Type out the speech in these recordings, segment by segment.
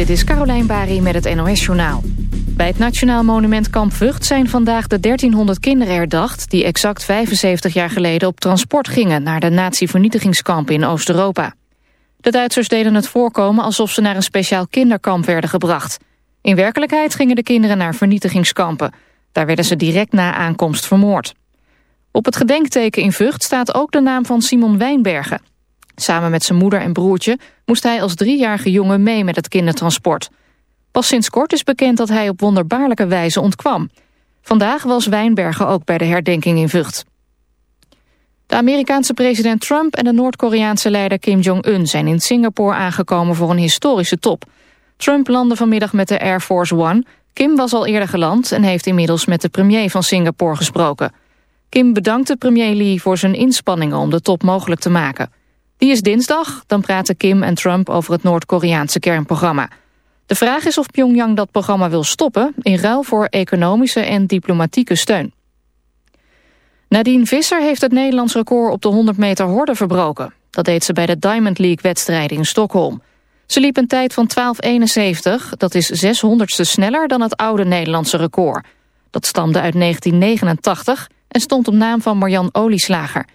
Dit is Carolijn Bari met het NOS Journaal. Bij het Nationaal Monument Kamp Vught zijn vandaag de 1300 kinderen herdacht... die exact 75 jaar geleden op transport gingen... naar de nazi-vernietigingskamp in Oost-Europa. De Duitsers deden het voorkomen alsof ze naar een speciaal kinderkamp werden gebracht. In werkelijkheid gingen de kinderen naar vernietigingskampen. Daar werden ze direct na aankomst vermoord. Op het gedenkteken in Vught staat ook de naam van Simon Wijnbergen. Samen met zijn moeder en broertje moest hij als driejarige jongen mee met het kindertransport. Pas sinds kort is bekend dat hij op wonderbaarlijke wijze ontkwam. Vandaag was Wijnbergen ook bij de herdenking in Vught. De Amerikaanse president Trump en de Noord-Koreaanse leider Kim Jong-un... zijn in Singapore aangekomen voor een historische top. Trump landde vanmiddag met de Air Force One. Kim was al eerder geland en heeft inmiddels met de premier van Singapore gesproken. Kim bedankte premier Lee voor zijn inspanningen om de top mogelijk te maken. Die is dinsdag, dan praten Kim en Trump over het Noord-Koreaanse kernprogramma. De vraag is of Pyongyang dat programma wil stoppen... in ruil voor economische en diplomatieke steun. Nadine Visser heeft het Nederlands record op de 100 meter horde verbroken. Dat deed ze bij de Diamond League-wedstrijden in Stockholm. Ze liep een tijd van 12,71, dat is 600ste sneller dan het oude Nederlandse record. Dat stamde uit 1989 en stond op naam van Marjan Olieslager...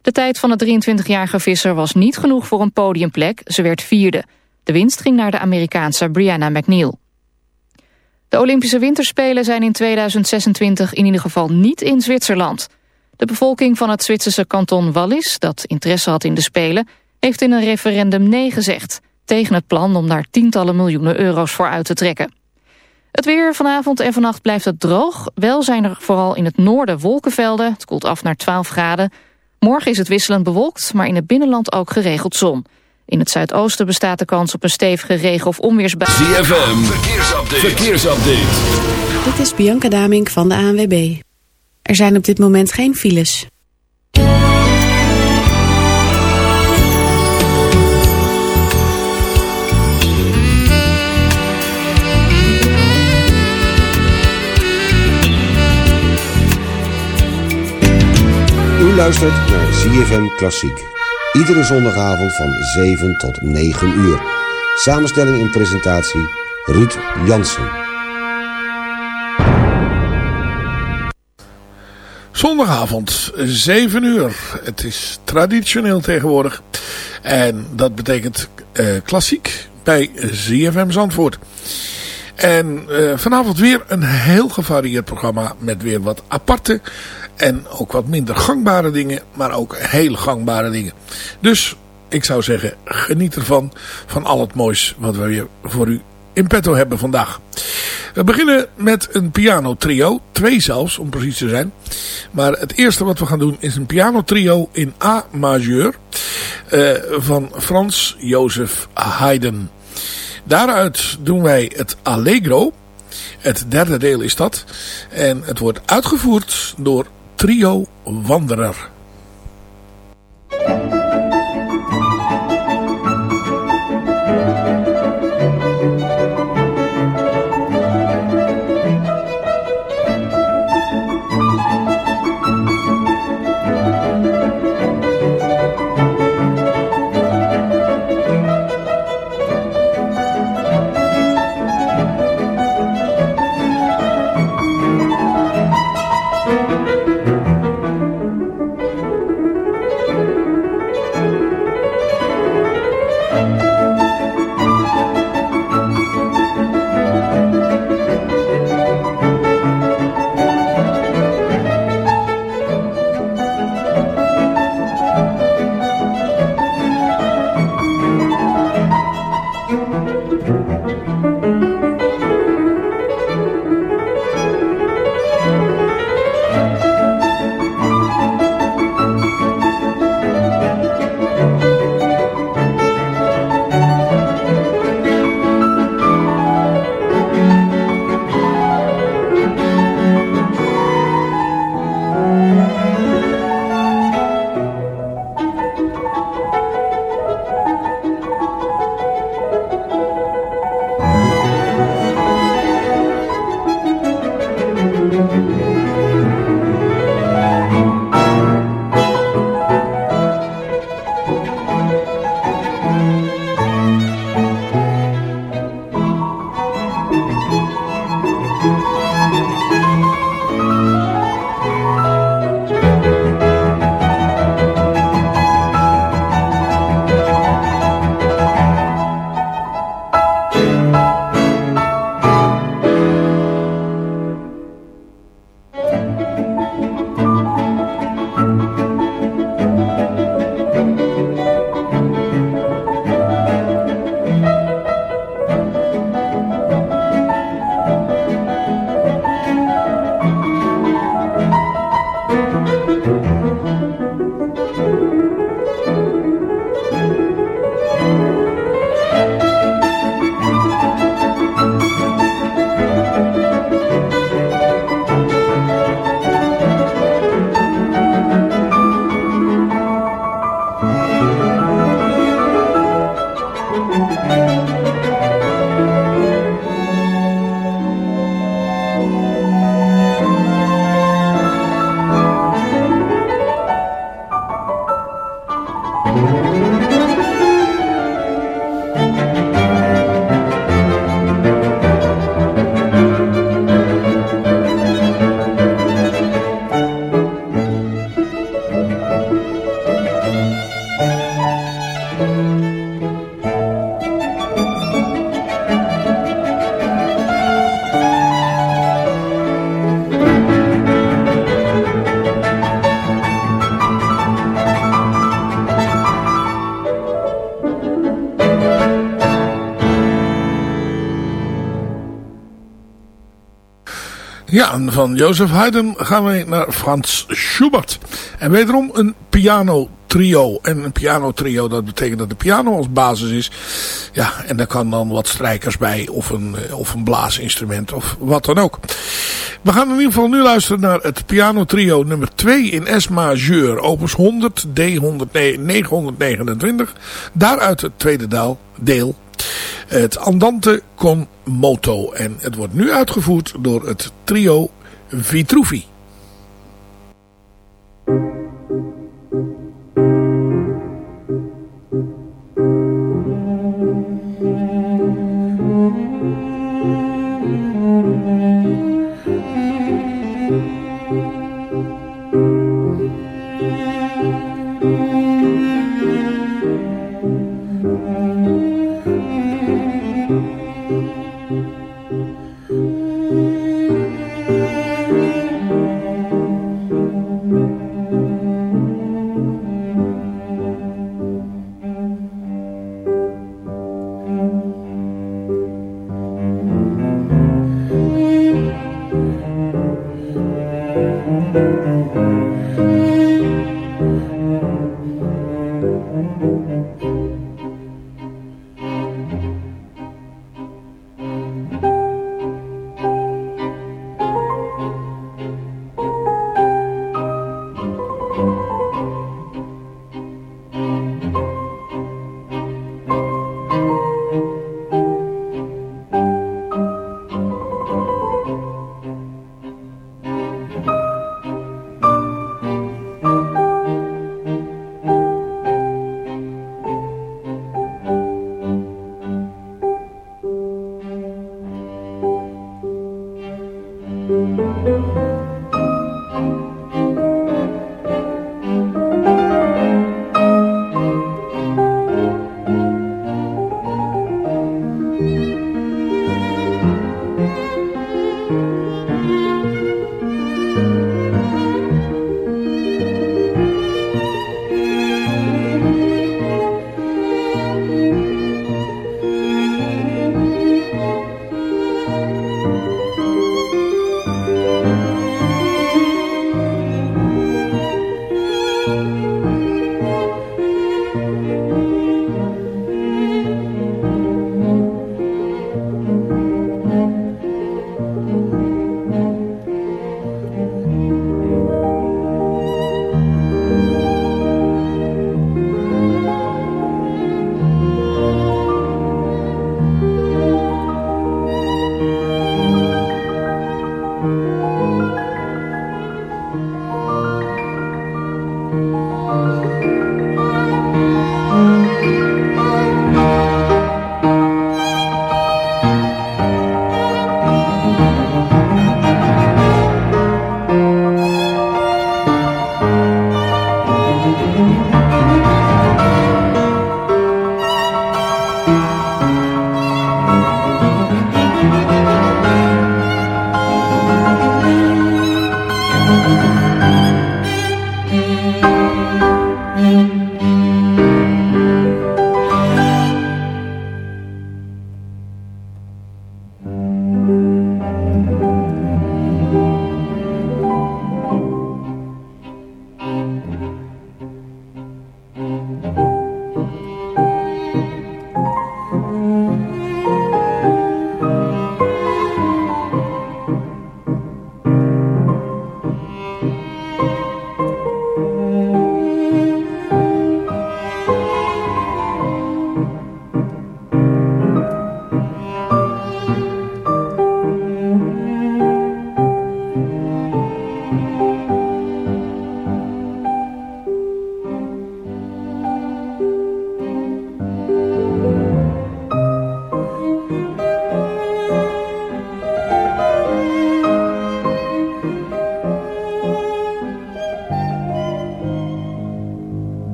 De tijd van de 23-jarige visser was niet genoeg voor een podiumplek. Ze werd vierde. De winst ging naar de Amerikaanse Brianna McNeil. De Olympische Winterspelen zijn in 2026 in ieder geval niet in Zwitserland. De bevolking van het Zwitserse kanton Wallis, dat interesse had in de Spelen... heeft in een referendum nee gezegd... tegen het plan om daar tientallen miljoenen euro's voor uit te trekken. Het weer vanavond en vannacht blijft het droog. Wel zijn er vooral in het noorden wolkenvelden. Het koelt af naar 12 graden. Morgen is het wisselend bewolkt, maar in het binnenland ook geregeld zon. In het zuidoosten bestaat de kans op een stevige regen- of onweersbui. ZFM, verkeersupdate. verkeersupdate. Dit is Bianca Damink van de ANWB. Er zijn op dit moment geen files. Luistert naar ZFM Klassiek. Iedere zondagavond van 7 tot 9 uur. Samenstelling en presentatie Ruud Jansen. Zondagavond, 7 uur. Het is traditioneel tegenwoordig. En dat betekent uh, klassiek bij ZFM Zandvoort. En uh, vanavond weer een heel gevarieerd programma met weer wat aparte en ook wat minder gangbare dingen, maar ook hele gangbare dingen. Dus ik zou zeggen, geniet ervan, van al het moois wat we weer voor u in petto hebben vandaag. We beginnen met een piano trio, twee zelfs om precies te zijn. Maar het eerste wat we gaan doen is een piano trio in A majeur uh, van Frans Jozef Haydn. Daaruit doen wij het Allegro. Het derde deel is dat. En het wordt uitgevoerd door Trio Wanderer. Van Jozef Haydn gaan we naar Frans Schubert. En wederom een piano trio. En een piano trio, dat betekent dat de piano als basis is. Ja, en daar kan dan wat strijkers bij. Of een, eh, of een blaasinstrument of wat dan ook. We gaan in ieder geval nu luisteren naar het piano trio nummer 2 in S majeur. Opus 100 D 929. Daaruit het tweede deel. Het Andante con moto. En het wordt nu uitgevoerd door het trio Vitruvi.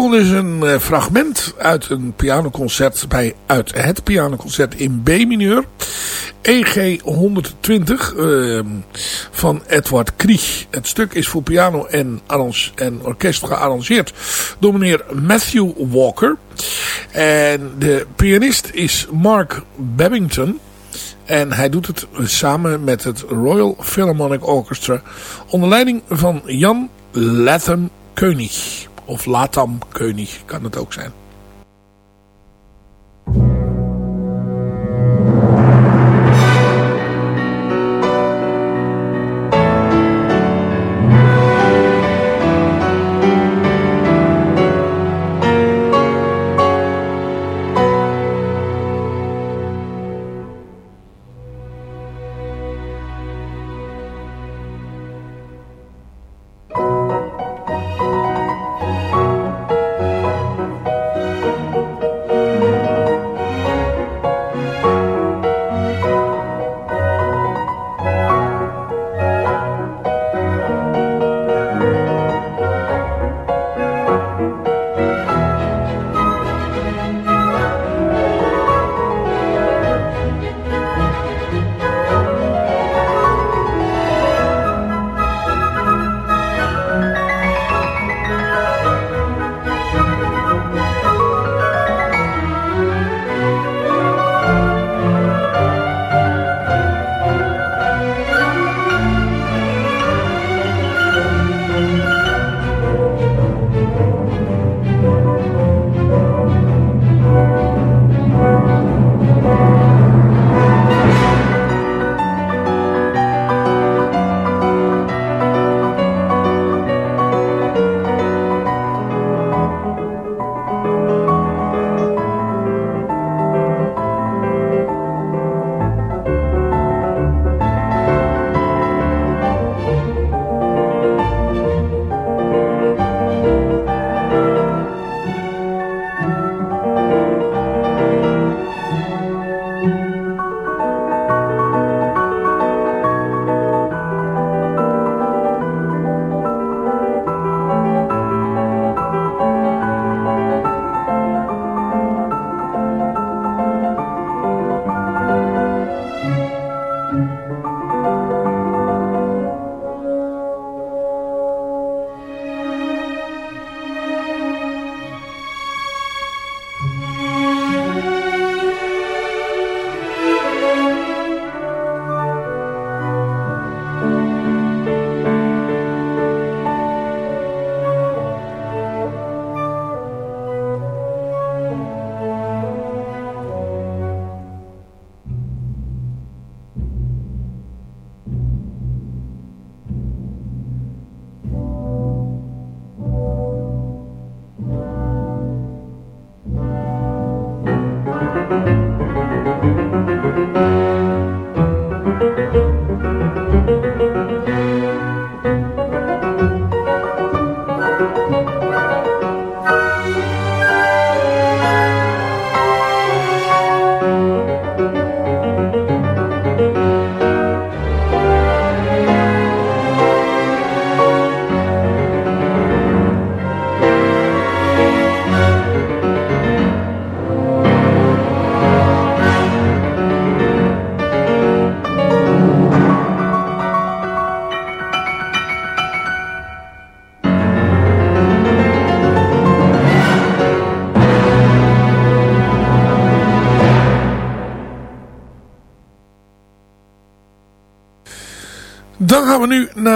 Volgende is een uh, fragment uit een pianoconcert bij, uit het pianoconcert in B-mineur. EG 120 uh, van Edward Krieg. Het stuk is voor piano en, en orkest gearrangeerd door meneer Matthew Walker. En de pianist is Mark Babington. En hij doet het samen met het Royal Philharmonic Orchestra onder leiding van Jan Latham König. Of Latham König kan het ook zijn.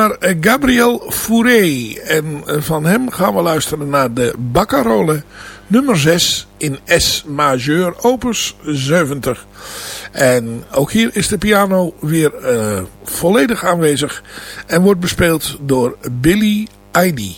Naar eh, Gabriel Fauré. En eh, van hem gaan we luisteren naar de Baccarole nummer 6 in S majeur opus 70. En ook hier is de piano weer uh, volledig aanwezig en wordt bespeeld door Billy Eide.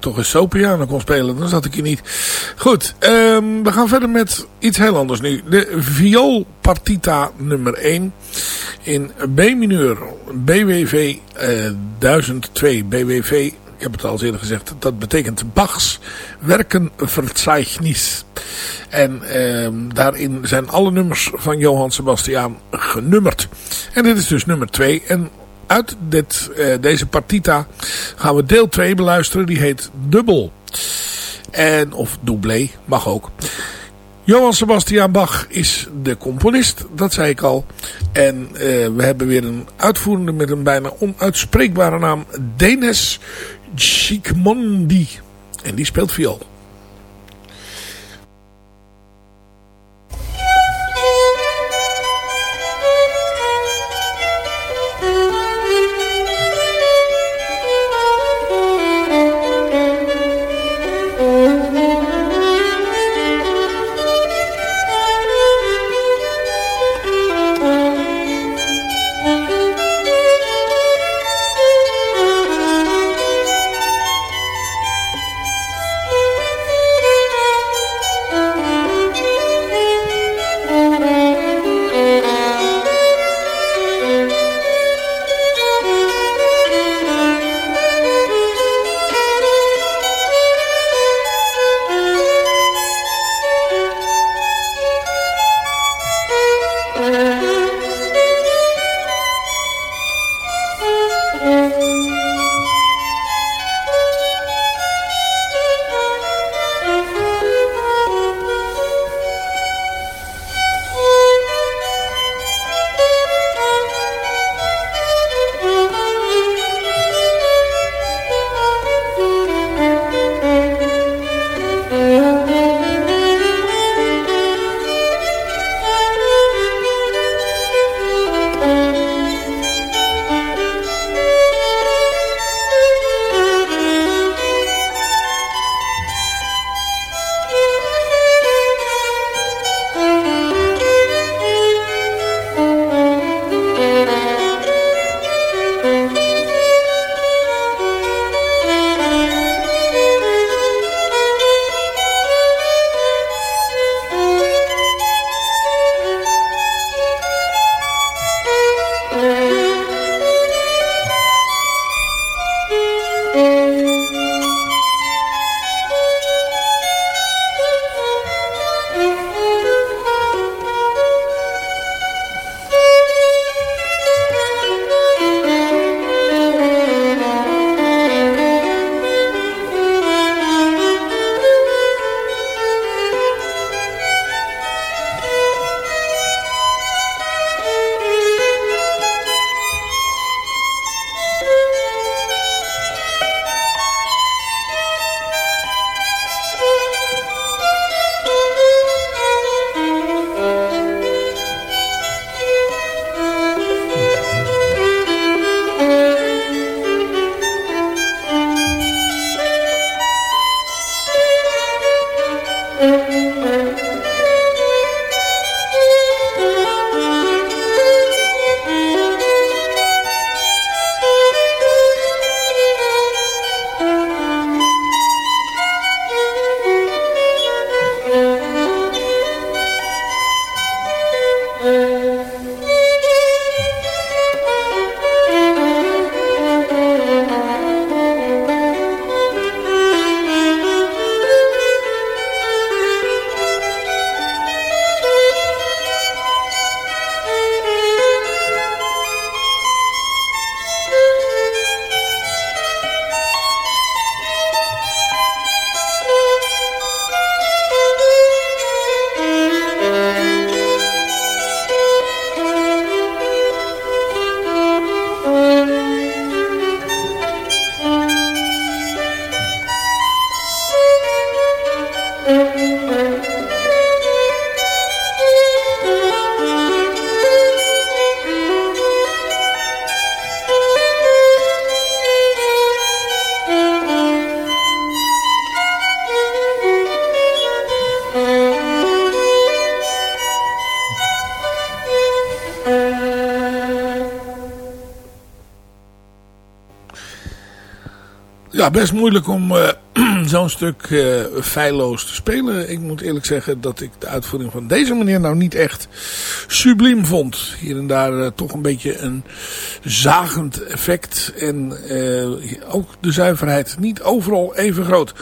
Toch eens zo piano kon spelen, dan zat ik hier niet. Goed, um, we gaan verder met iets heel anders nu. De vioolpartita nummer 1 in B-mineur. BWV uh, 1002. BWV, ik heb het al eerder gezegd, dat betekent Bachs Werkenverzeichnis. En um, daarin zijn alle nummers van Johann Sebastian genummerd. En dit is dus nummer 2. En uit dit, uh, deze partita gaan we deel 2 beluisteren. Die heet Dubbel. En, of doublé, mag ook. Johann Sebastian Bach is de componist, dat zei ik al. En uh, we hebben weer een uitvoerende met een bijna onuitspreekbare naam. Denis Chikmondi. En die speelt viool. Ja, best moeilijk om uh, zo'n stuk uh, feilloos te spelen. Ik moet eerlijk zeggen dat ik de uitvoering van deze manier nou niet echt subliem vond. Hier en daar uh, toch een beetje een zagend effect. En ook de zuiverheid niet overal even groot.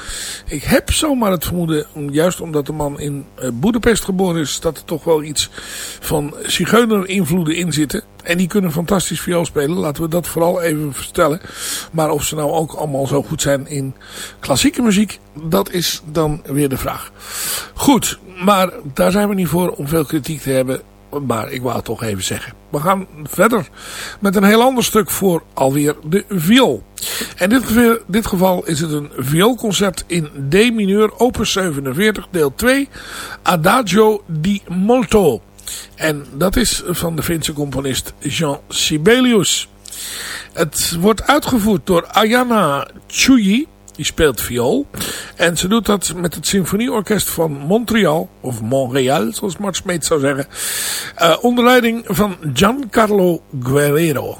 Ik heb zomaar het vermoeden, juist omdat de man in Boedapest geboren is... dat er toch wel iets van zigeuner invloeden in zitten. En die kunnen fantastisch viool spelen. Laten we dat vooral even vertellen. Maar of ze nou ook allemaal zo goed zijn in klassieke muziek. Dat is dan weer de vraag. Goed, maar daar zijn we niet voor om veel kritiek te hebben. Maar ik wou het toch even zeggen. We gaan verder met een heel ander stuk voor alweer de viool. In dit, dit geval is het een vioolconcert in D mineur, opus 47, deel 2, Adagio di Molto. En dat is van de Finse componist Jean Sibelius. Het wordt uitgevoerd door Ayana Chuyi. Die speelt viool. En ze doet dat met het Symfonieorkest van Montreal. Of Montreal, zoals Mart Smeet zou zeggen. Uh, onder leiding van Giancarlo Guerrero.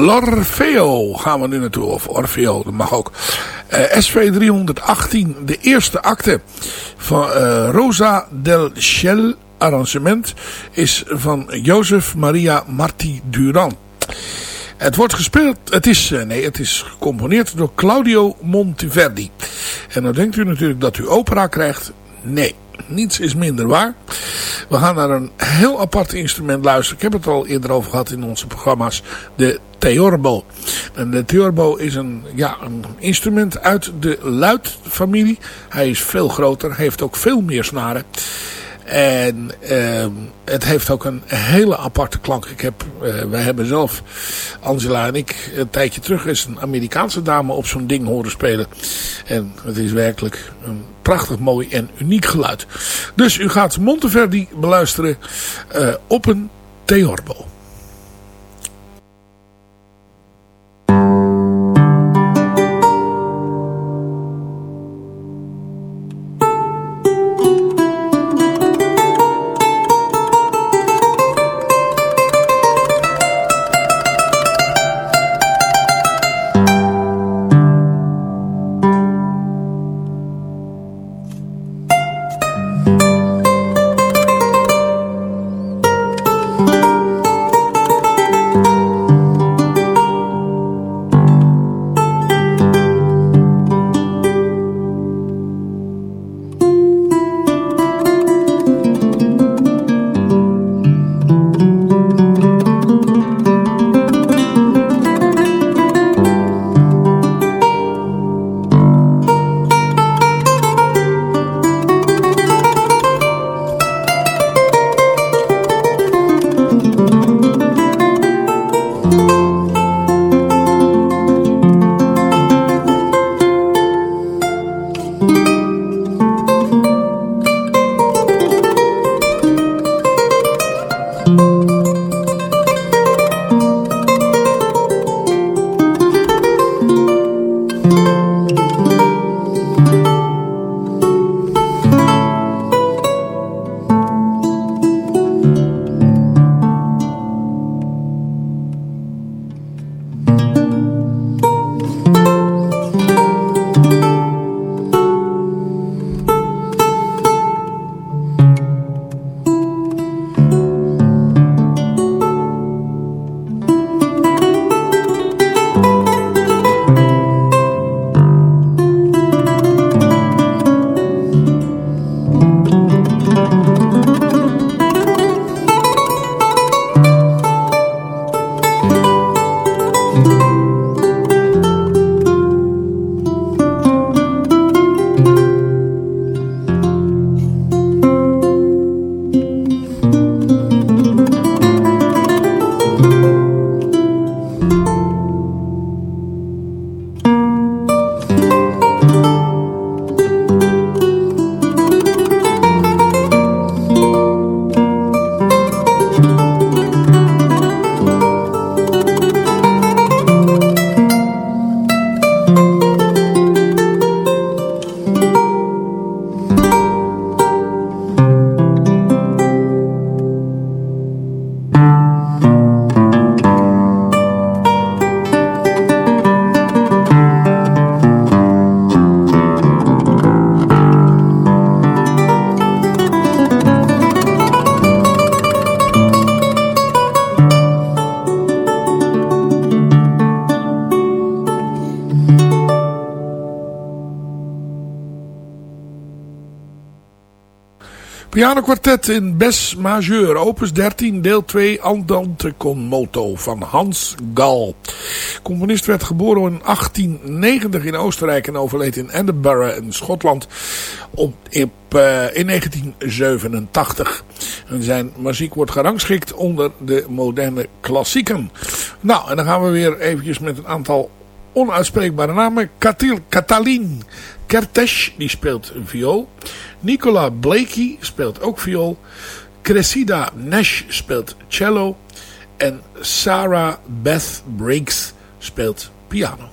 L'Orfeo gaan we nu naartoe. Of Orfeo, dat mag ook. SV 318, de eerste acte van Rosa del Ciel arrangement is van Jozef Maria Marti Duran. Het wordt gespeeld, het is, nee, het is gecomponeerd door Claudio Monteverdi. En dan denkt u natuurlijk dat u opera krijgt. Nee, niets is minder waar. We gaan naar een heel apart instrument luisteren. Ik heb het al eerder over gehad in onze programma's. De Theorbo. En de Theorbo is een, ja, een instrument uit de luidfamilie. Hij is veel groter, heeft ook veel meer snaren. En uh, het heeft ook een hele aparte klank. Ik heb, uh, wij hebben zelf, Angela en ik, een tijdje terug is een Amerikaanse dame op zo'n ding horen spelen. En het is werkelijk een prachtig mooi en uniek geluid. Dus u gaat Monteverdi beluisteren uh, op een theorbo. Pianokwartet in Bes Majeur, opus 13, deel 2, Andante con moto van Hans Gal. Componist werd geboren in 1890 in Oostenrijk en overleed in Edinburgh in Schotland uh, in 1987. En zijn muziek wordt gerangschikt onder de moderne klassieken. Nou, en dan gaan we weer eventjes met een aantal onuitspreekbare namen. Katil, Katalin Kertes, die speelt een viool. Nicola Blakey speelt ook viool. Cressida Nash speelt cello. En Sarah Beth Briggs speelt piano.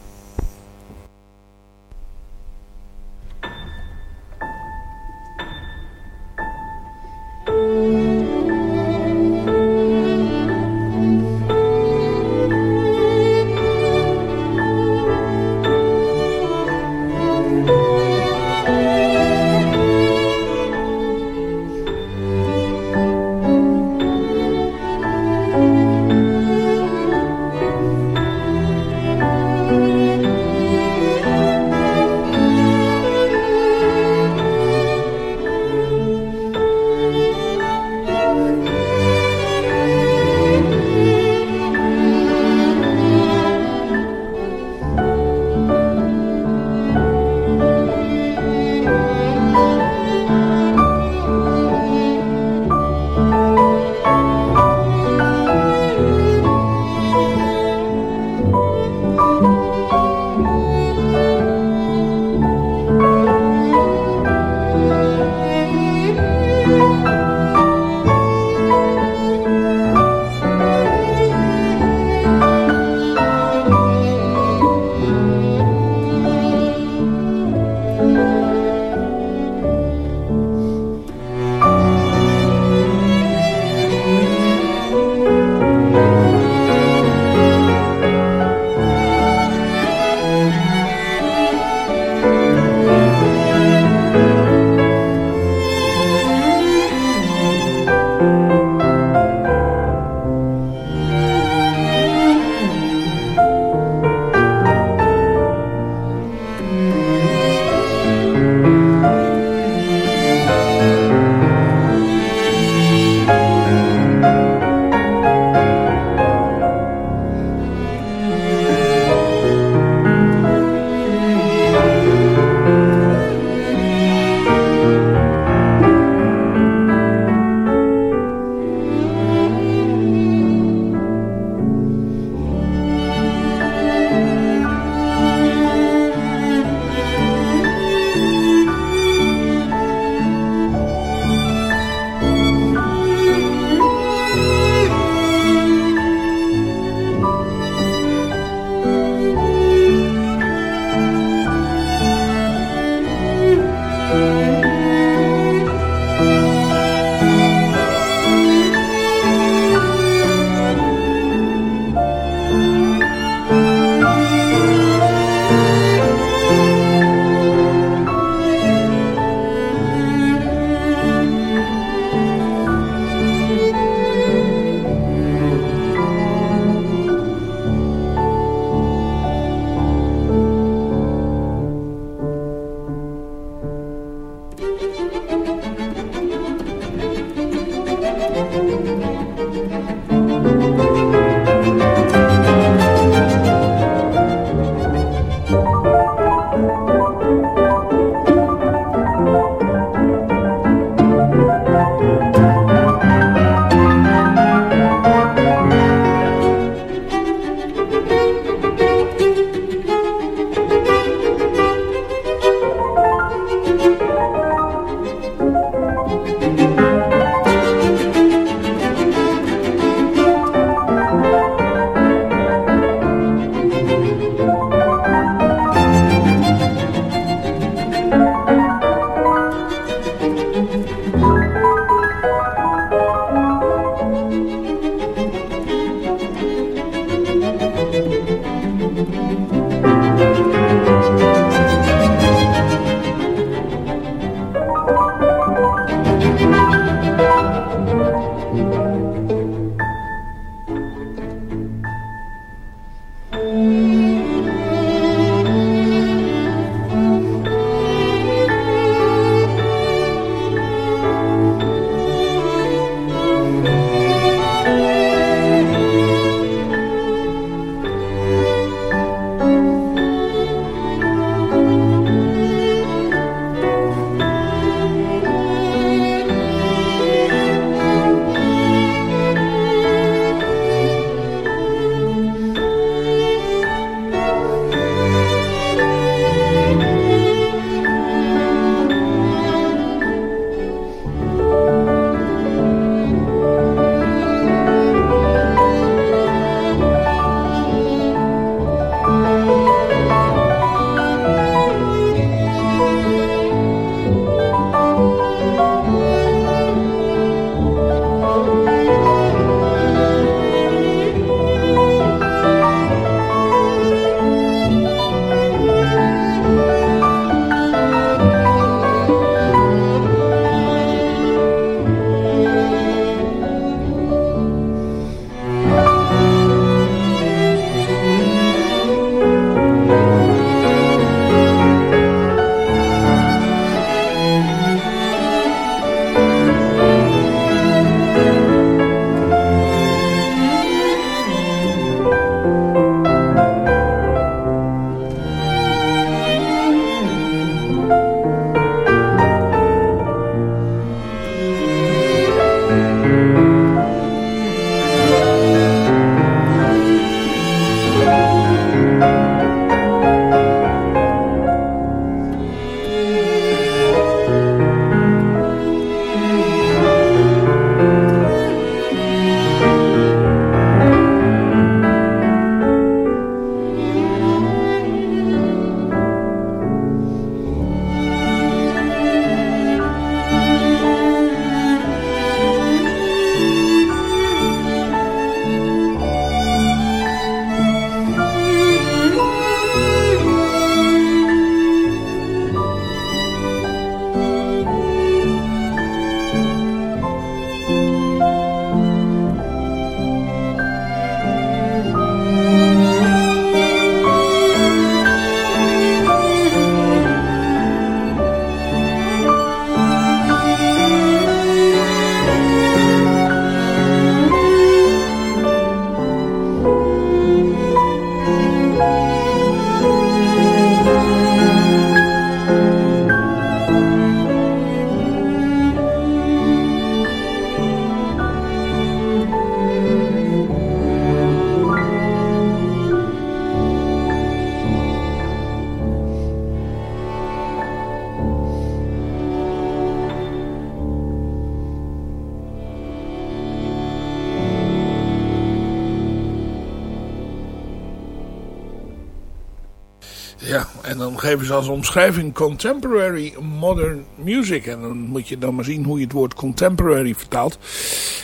Geven ze als omschrijving contemporary modern music. En dan moet je dan maar zien hoe je het woord contemporary vertaalt.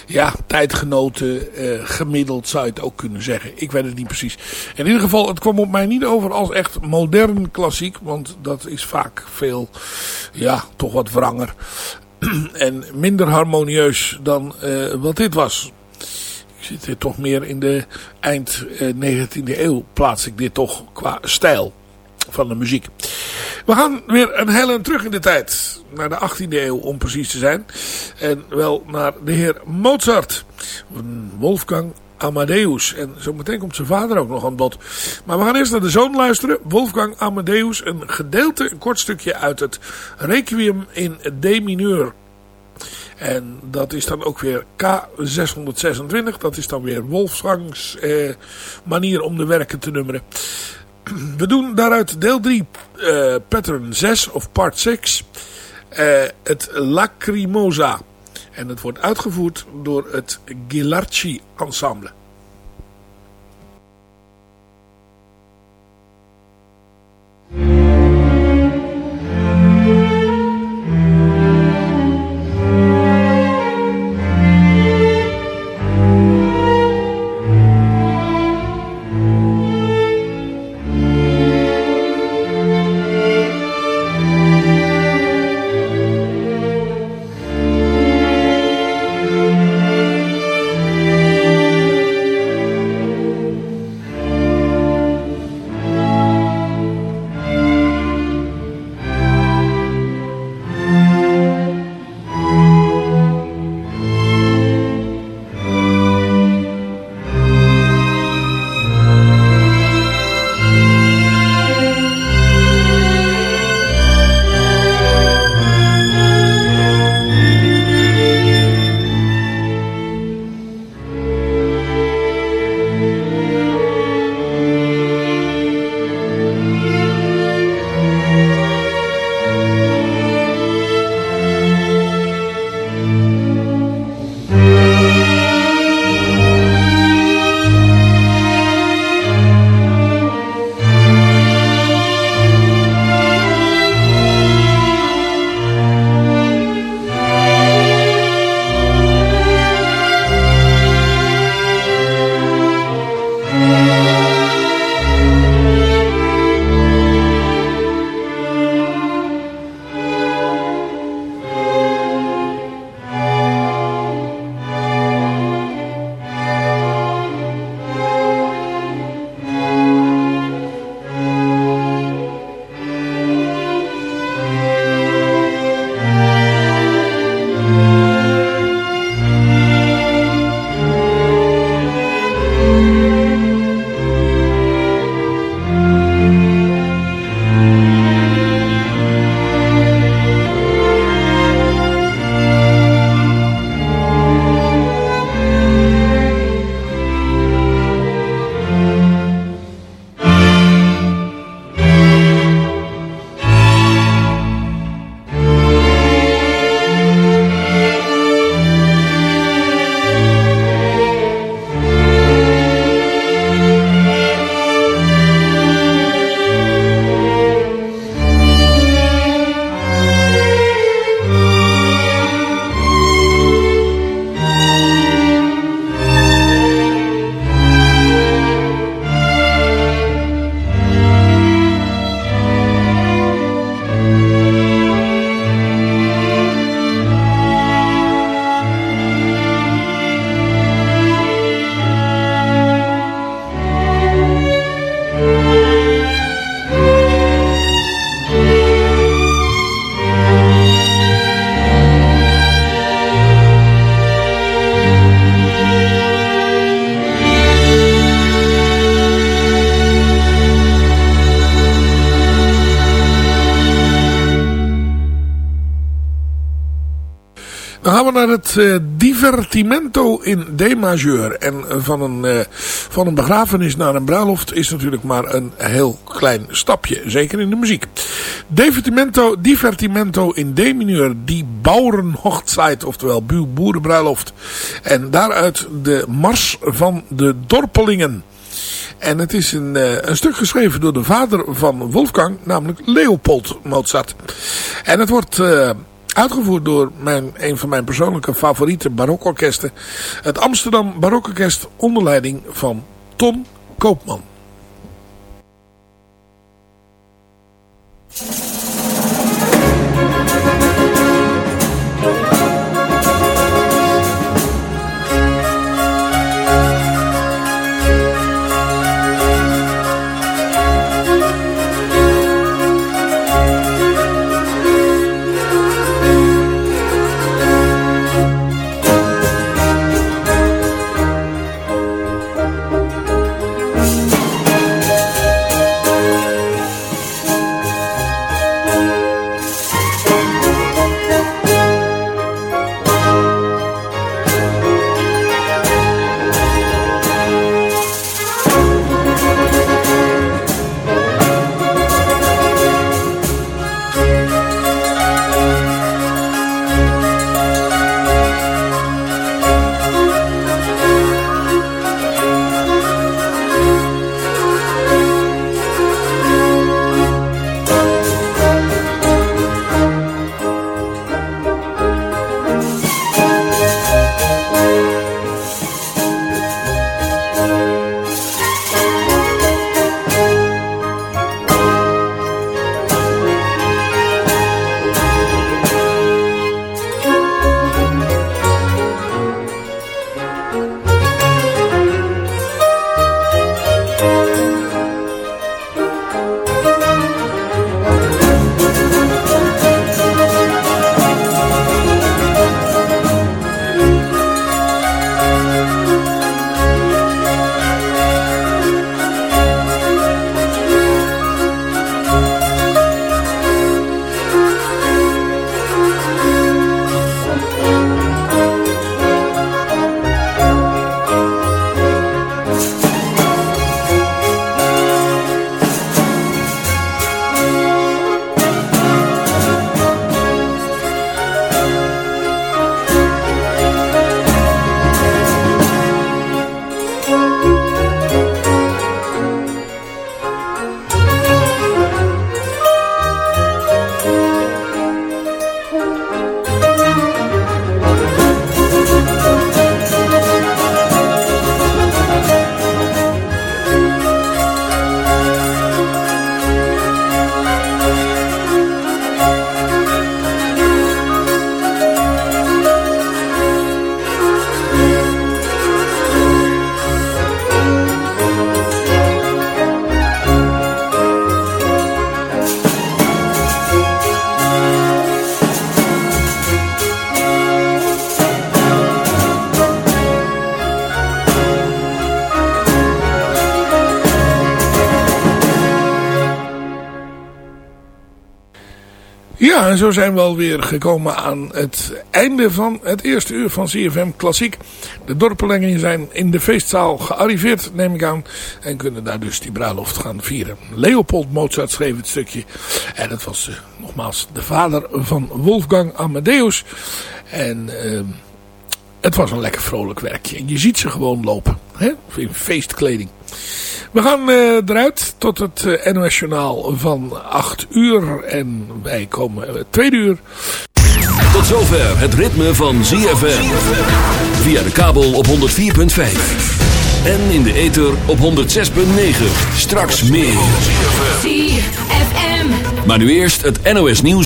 Ja, tijdgenoten, eh, gemiddeld zou je het ook kunnen zeggen. Ik weet het niet precies. In ieder geval, het kwam op mij niet over als echt modern klassiek. Want dat is vaak veel, ja, toch wat wranger. en minder harmonieus dan uh, wat dit was. Ik zit hier toch meer in de eind uh, 19e eeuw plaats ik dit toch qua stijl van de muziek. We gaan weer een hele terug in de tijd. Naar de 18e eeuw om precies te zijn. En wel naar de heer Mozart. Wolfgang Amadeus. En zo meteen komt zijn vader ook nog aan bod. Maar we gaan eerst naar de zoon luisteren. Wolfgang Amadeus. Een gedeelte, een kort stukje uit het Requiem in D mineur. En dat is dan ook weer K626. Dat is dan weer Wolfgangs eh, manier om de werken te nummeren. We doen daaruit deel 3, uh, eh, pattern 6 of part 6. Uh, eh, het Lacrimosa. En het wordt uitgevoerd door het Gilarci Ensemble. Uh, divertimento in D-majeur. En van een, uh, van een begrafenis naar een bruiloft is natuurlijk maar een heel klein stapje. Zeker in de muziek. Divertimento, divertimento in D-mineur. Die Bauernhochzeit, oftewel boerenbruiloft. En daaruit de mars van de dorpelingen. En het is een, uh, een stuk geschreven door de vader van Wolfgang, namelijk Leopold Mozart. En het wordt uitgevoerd door mijn, een van mijn persoonlijke favoriete barokorkesten. Het Amsterdam Barokorkest onder leiding van Ton Koopman. En zo zijn we alweer gekomen aan het einde van het eerste uur van CFM Klassiek. De dorpelingen zijn in de feestzaal gearriveerd, neem ik aan. En kunnen daar dus die bruiloft gaan vieren. Leopold Mozart schreef het stukje. En het was uh, nogmaals de vader van Wolfgang Amadeus. En uh, het was een lekker vrolijk werkje. En je ziet ze gewoon lopen. Hè? In feestkleding. We gaan uh, eruit tot het uh, NOS Journaal van 8 uur. En wij komen uh, tweede uur. Tot zover het ritme van ZFM. Via de kabel op 104.5. En in de ether op 106.9. Straks meer. ZFM. Maar nu eerst het NOS nieuws.